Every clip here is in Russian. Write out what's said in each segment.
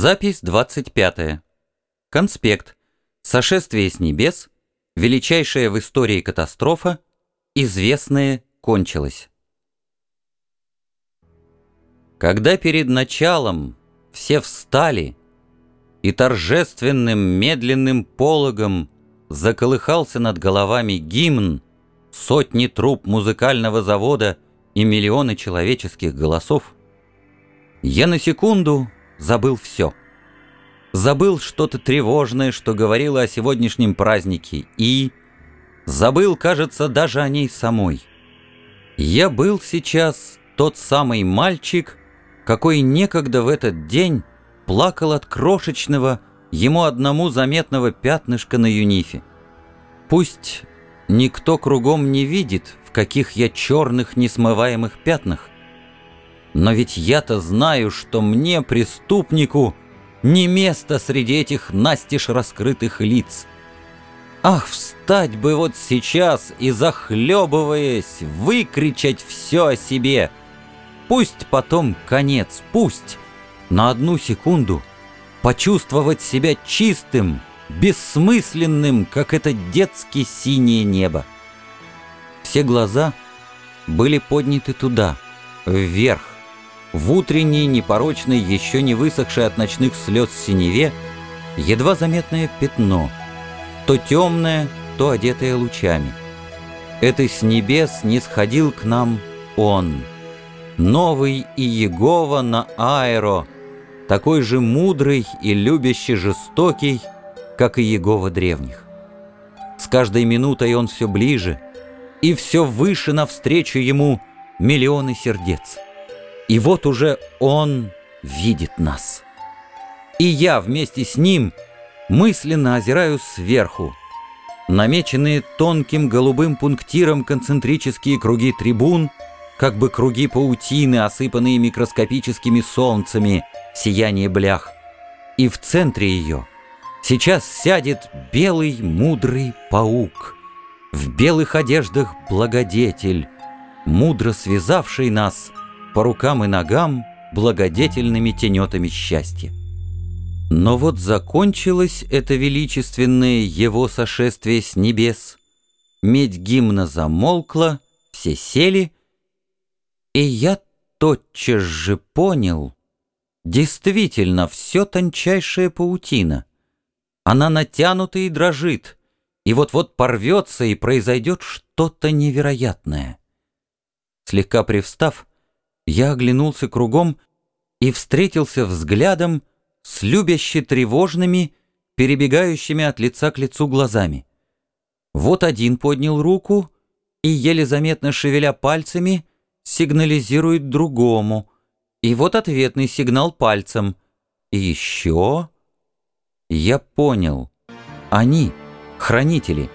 Запись 25. Конспект. Сошествие с небес. Величайшая в истории катастрофа. Известное кончилось. Когда перед началом все встали, и торжественным медленным пологом заколыхался над головами гимн, сотни труб музыкального завода и миллионы человеческих голосов, я на секунду забыл все. Забыл что-то тревожное, что говорило о сегодняшнем празднике, и забыл, кажется, даже о ней самой. Я был сейчас тот самый мальчик, какой некогда в этот день плакал от крошечного, ему одному заметного пятнышка на юнифе. Пусть никто кругом не видит, в каких я черных несмываемых пятнах, но ведь я-то знаю, что мне, преступнику, не место среди этих настежь раскрытых лиц. Ах, встать бы вот сейчас и, захлебываясь, выкричать все о себе. Пусть потом конец, пусть на одну секунду почувствовать себя чистым, бессмысленным, как это детски синее небо. Все глаза были подняты туда, вверх, в утренней, непорочной, еще не высохшей от ночных слез синеве, едва заметное пятно, то темное, то одетое лучами. Это с небес не сходил к нам Он, новый и Егова на аэро, такой же мудрый и любящий жестокий, как и Егова древних. С каждой минутой он все ближе, и все выше навстречу ему миллионы сердец. И вот уже он видит нас. И я вместе с ним мысленно озираю сверху. Намеченные тонким голубым пунктиром концентрические круги трибун, как бы круги паутины, осыпанные микроскопическими солнцами, сияние блях. И в центре ее сейчас сядет белый мудрый паук, в белых одеждах благодетель, мудро связавший нас по рукам и ногам благодетельными тенетами счастья. Но вот закончилось это величественное его сошествие с небес. Медь гимна замолкла, все сели, и я тотчас же понял, действительно, все тончайшая паутина. Она натянута и дрожит, и вот-вот порвется, и произойдет что-то невероятное. Слегка привстав, я оглянулся кругом и встретился взглядом с любяще тревожными, перебегающими от лица к лицу глазами. Вот один поднял руку и, еле заметно шевеля пальцами, сигнализирует другому. И вот ответный сигнал пальцем. И еще... Я понял. Они, хранители.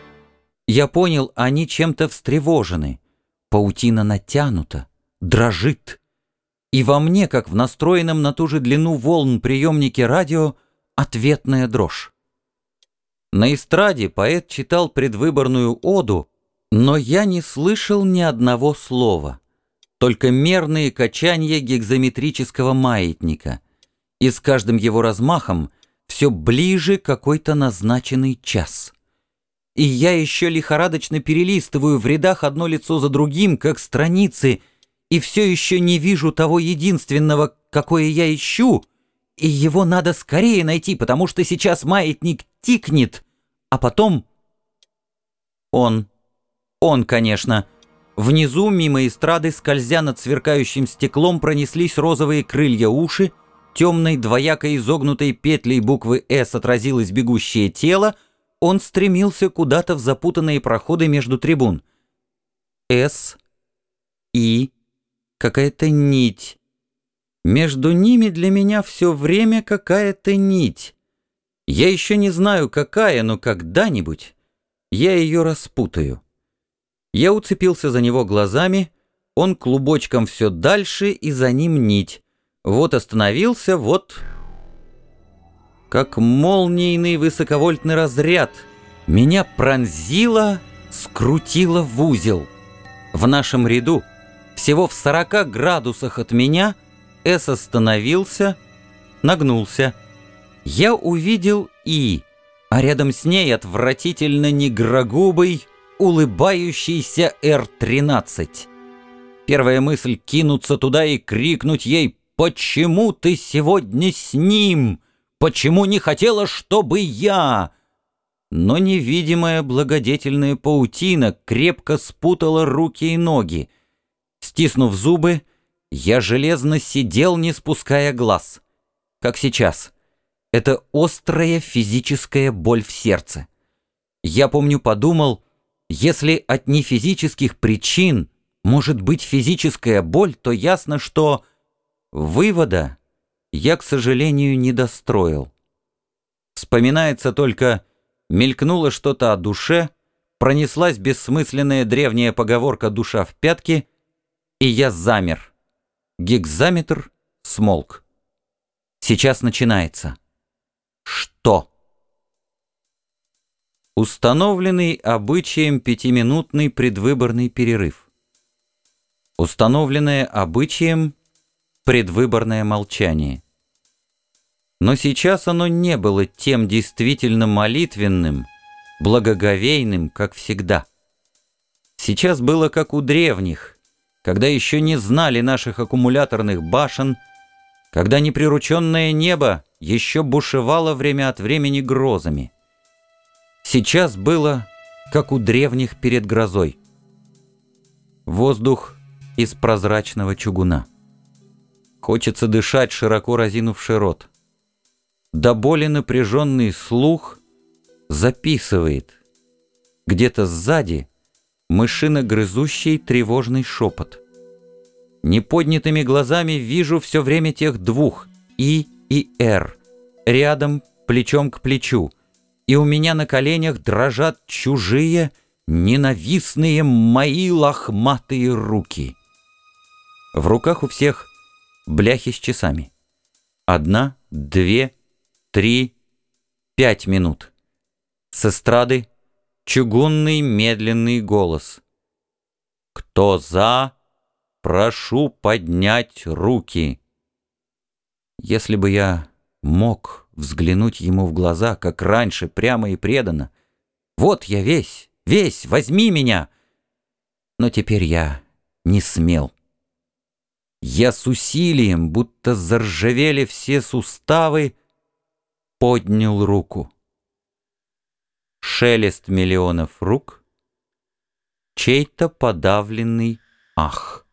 Я понял, они чем-то встревожены. Паутина натянута, дрожит. И во мне, как в настроенном на ту же длину волн приемнике радио, ответная дрожь. На эстраде поэт читал предвыборную оду, но я не слышал ни одного слова, только мерные качания гекзометрического маятника, и с каждым его размахом все ближе какой-то назначенный час. И я еще лихорадочно перелистываю в рядах одно лицо за другим, как страницы — и все еще не вижу того единственного, какое я ищу, и его надо скорее найти, потому что сейчас маятник тикнет, а потом... Он. Он, конечно. Внизу, мимо эстрады, скользя над сверкающим стеклом, пронеслись розовые крылья уши, темной двояко изогнутой петлей буквы «С» отразилось бегущее тело, он стремился куда-то в запутанные проходы между трибун. «С», «И», какая-то нить. Между ними для меня все время какая-то нить. Я еще не знаю, какая, но когда-нибудь я ее распутаю. Я уцепился за него глазами, он клубочком все дальше, и за ним нить. Вот остановился, вот... Как молнийный высоковольтный разряд, меня пронзило, скрутило в узел. В нашем ряду всего в 40 градусах от меня Эс остановился, нагнулся, я увидел И, а рядом с ней отвратительно негрогубый, улыбающийся Р-13. Первая мысль — кинуться туда и крикнуть ей «Почему ты сегодня с ним? Почему не хотела, чтобы я?» Но невидимая благодетельная паутина крепко спутала руки и ноги. Стиснув зубы, я железно сидел, не спуская глаз. Как сейчас. Это острая физическая боль в сердце. Я помню, подумал, если от нефизических причин может быть физическая боль, то ясно, что вывода я, к сожалению, не достроил. Вспоминается только, мелькнуло что-то о душе, пронеслась бессмысленная древняя поговорка «душа в пятке», и я замер. Гигзаметр смолк. Сейчас начинается. Что? Установленный обычаем пятиминутный предвыборный перерыв. Установленное обычаем предвыборное молчание. Но сейчас оно не было тем действительно молитвенным, благоговейным, как всегда. Сейчас было как у древних, когда еще не знали наших аккумуляторных башен, когда неприрученное небо еще бушевало время от времени грозами. Сейчас было, как у древних перед грозой. Воздух из прозрачного чугуна. Хочется дышать, широко разинувший рот. До боли напряженный слух записывает. Где-то сзади мышино-грызущий тревожный шепот. Неподнятыми глазами вижу все время тех двух, И и Р, рядом, плечом к плечу, и у меня на коленях дрожат чужие, ненавистные мои лохматые руки. В руках у всех бляхи с часами. Одна, две, три, пять минут. С эстрады чугунный медленный голос. «Кто за, прошу поднять руки». Если бы я мог взглянуть ему в глаза, как раньше, прямо и преданно, «Вот я весь, весь, возьми меня!» Но теперь я не смел. Я с усилием, будто заржавели все суставы, поднял руку. Шелест миллионов рук, чей-то подавленный ах.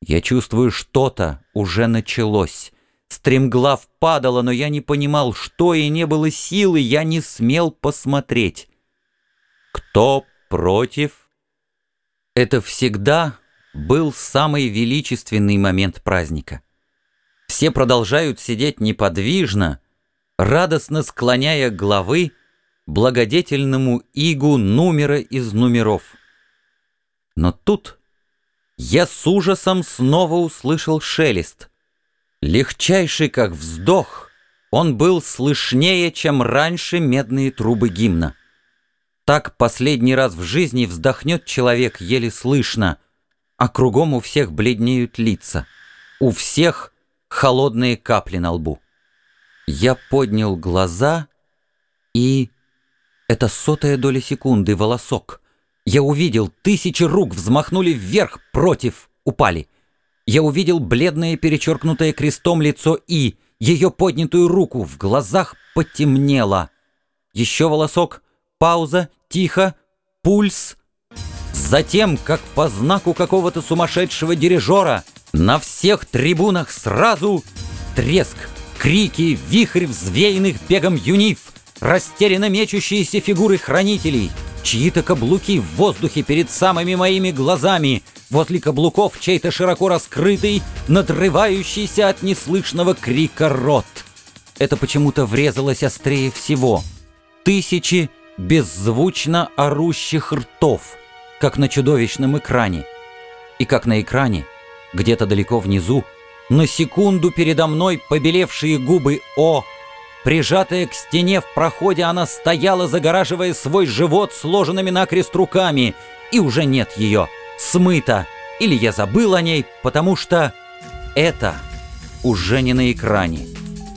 Я чувствую, что-то уже началось. Стремглав падала, но я не понимал, что, и не было силы, я не смел посмотреть. Кто против? Это всегда был самый величественный момент праздника. Все продолжают сидеть неподвижно, радостно склоняя головы благодетельному игу номера из номеров. Но тут я с ужасом снова услышал шелест. Легчайший, как вздох, он был слышнее, чем раньше медные трубы гимна. Так последний раз в жизни вздохнет человек еле слышно — а кругом у всех бледнеют лица. У всех холодные капли на лбу. Я поднял глаза и... Это сотая доля секунды, волосок. Я увидел, тысячи рук взмахнули вверх, против, упали. Я увидел бледное, перечеркнутое крестом лицо И, ее поднятую руку, в глазах потемнело. Еще волосок, пауза, тихо, пульс — Затем, как по знаку какого-то сумасшедшего дирижера, на всех трибунах сразу треск, крики, вихрь взвеянных бегом юниф, растерянно мечущиеся фигуры хранителей, чьи-то каблуки в воздухе перед самыми моими глазами, возле каблуков чей-то широко раскрытый, надрывающийся от неслышного крика рот. Это почему-то врезалось острее всего. Тысячи беззвучно орущих ртов — как на чудовищном экране. И как на экране, где-то далеко внизу, на секунду передо мной побелевшие губы О. Прижатая к стене в проходе, она стояла, загораживая свой живот сложенными накрест руками, и уже нет ее, смыта. Или я забыл о ней, потому что это уже не на экране.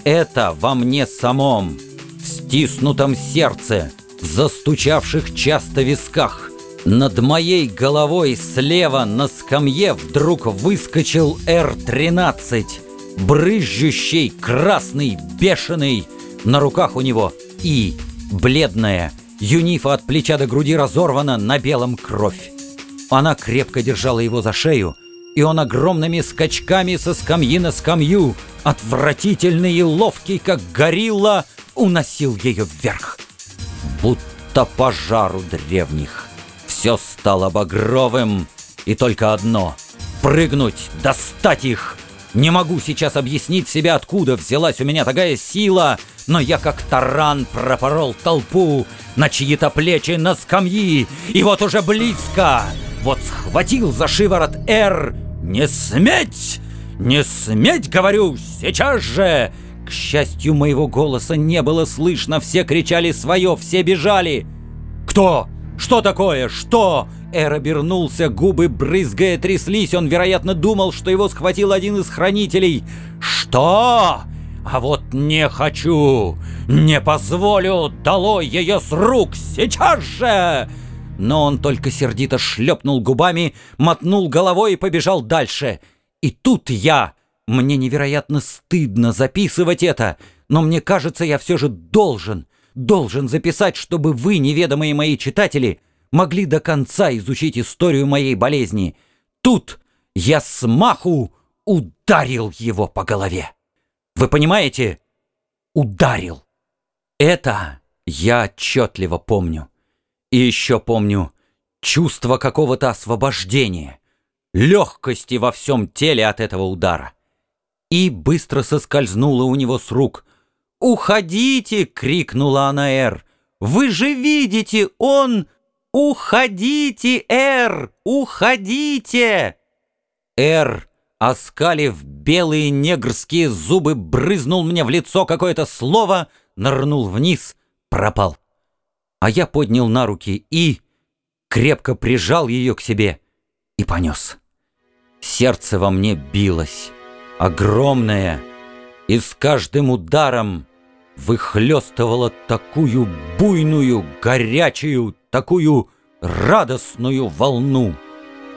Это во мне самом, в стиснутом сердце, в застучавших часто висках. Над моей головой слева на скамье вдруг выскочил Р-13, брызжущий, красный, бешеный. На руках у него И, бледная, юнифа от плеча до груди разорвана, на белом кровь. Она крепко держала его за шею, и он огромными скачками со скамьи на скамью, отвратительный и ловкий, как горилла, уносил ее вверх. Будто пожару древних. Все стало багровым, и только одно — прыгнуть, достать их. Не могу сейчас объяснить себе, откуда взялась у меня такая сила, но я как таран пропорол толпу на чьи-то плечи на скамьи, и вот уже близко, вот схватил за шиворот «Р», «Не сметь! Не сметь, говорю, сейчас же!» К счастью, моего голоса не было слышно, все кричали свое, все бежали. «Кто? Что такое? Что?» Эр обернулся, губы брызгая тряслись, он, вероятно, думал, что его схватил один из хранителей. «Что?» А вот не хочу, не позволю, долой ее с рук сейчас же!» но он только сердито шлепнул губами, мотнул головой и побежал дальше. И тут я... Мне невероятно стыдно записывать это, но мне кажется, я все же должен, должен записать, чтобы вы, неведомые мои читатели, могли до конца изучить историю моей болезни. Тут я смаху ударил его по голове. Вы понимаете? Ударил. Это я отчетливо помню. И еще помню чувство какого-то освобождения, легкости во всем теле от этого удара. И быстро соскользнула у него с рук. «Уходите!» — крикнула она Эр. «Вы же видите, он... Уходите, Эр! Уходите!» Эр, оскалив белые негрские зубы, брызнул мне в лицо какое-то слово, нырнул вниз, пропал а я поднял на руки и крепко прижал ее к себе и понес. Сердце во мне билось, огромное, и с каждым ударом выхлестывало такую буйную, горячую, такую радостную волну.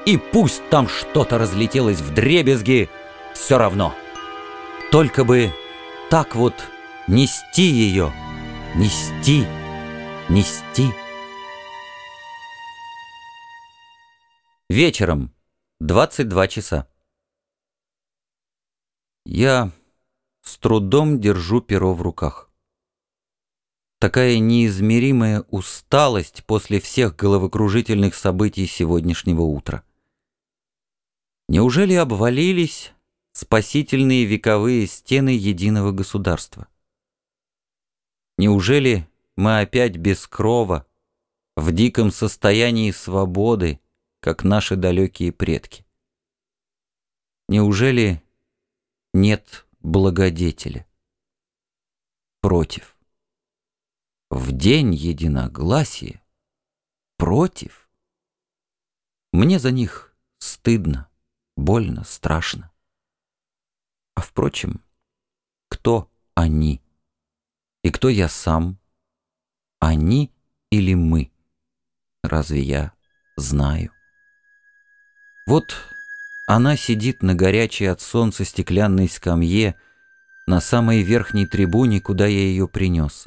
И пусть там что-то разлетелось в дребезги, все равно. Только бы так вот нести ее, нести нести. Вечером, 22 часа. Я с трудом держу перо в руках. Такая неизмеримая усталость после всех головокружительных событий сегодняшнего утра. Неужели обвалились спасительные вековые стены единого государства? Неужели мы опять без крова, в диком состоянии свободы, как наши далекие предки. Неужели нет благодетеля? Против. В день единогласия против. Мне за них стыдно, больно, страшно. А впрочем, кто они? И кто я сам? Они или мы? Разве я знаю? Вот она сидит на горячей от солнца стеклянной скамье на самой верхней трибуне, куда я ее принес.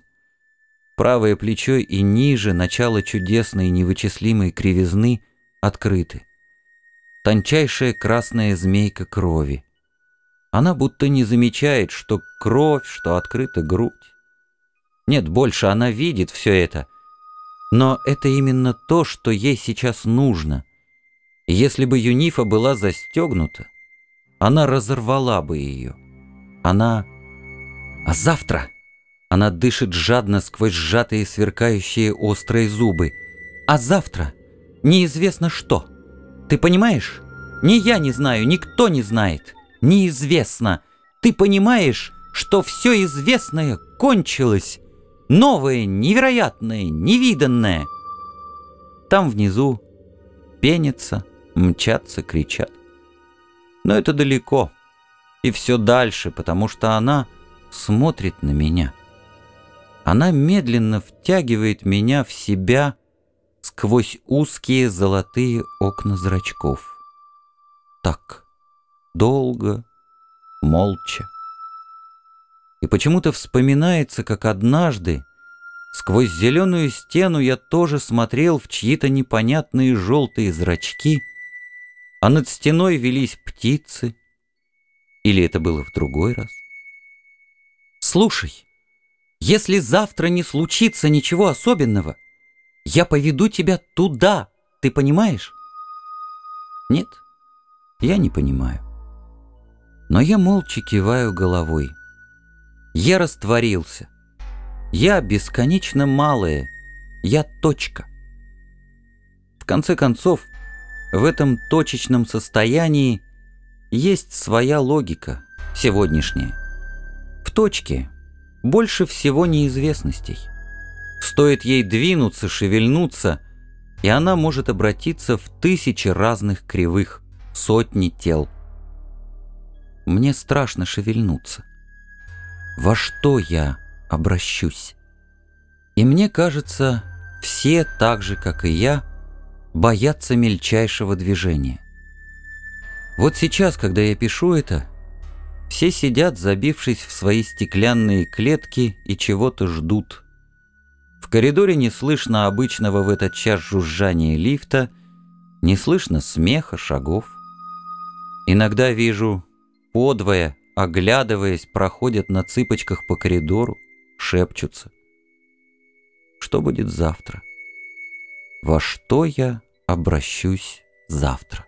Правое плечо и ниже начало чудесной невычислимой кривизны открыты. Тончайшая красная змейка крови. Она будто не замечает, что кровь, что открыта грудь. Нет, больше она видит все это. Но это именно то, что ей сейчас нужно. Если бы Юнифа была застегнута, она разорвала бы ее. Она... А завтра... Она дышит жадно сквозь сжатые сверкающие острые зубы. А завтра неизвестно что. Ты понимаешь? Ни я не знаю, никто не знает. Неизвестно. Ты понимаешь, что все известное кончилось, Новое, невероятное, невиданное. Там внизу пенятся, мчатся, кричат. Но это далеко. И все дальше, потому что она смотрит на меня. Она медленно втягивает меня в себя сквозь узкие золотые окна зрачков. Так, долго, молча. И почему-то вспоминается, как однажды сквозь зеленую стену я тоже смотрел в чьи-то непонятные желтые зрачки, а над стеной велись птицы. Или это было в другой раз? Слушай, если завтра не случится ничего особенного, я поведу тебя туда, ты понимаешь? Нет, я не понимаю. Но я молча киваю головой. Я растворился. Я бесконечно малое. Я точка. В конце концов, в этом точечном состоянии есть своя логика, сегодняшняя. В точке больше всего неизвестностей. Стоит ей двинуться, шевельнуться, и она может обратиться в тысячи разных кривых, сотни тел. Мне страшно шевельнуться. Во что я обращусь? И мне кажется, все так же, как и я, боятся мельчайшего движения. Вот сейчас, когда я пишу это, все сидят, забившись в свои стеклянные клетки и чего-то ждут. В коридоре не слышно обычного в этот час жужжания лифта, не слышно смеха, шагов. Иногда вижу подвое, оглядываясь, проходят на цыпочках по коридору, шепчутся. Что будет завтра? Во что я обращусь завтра?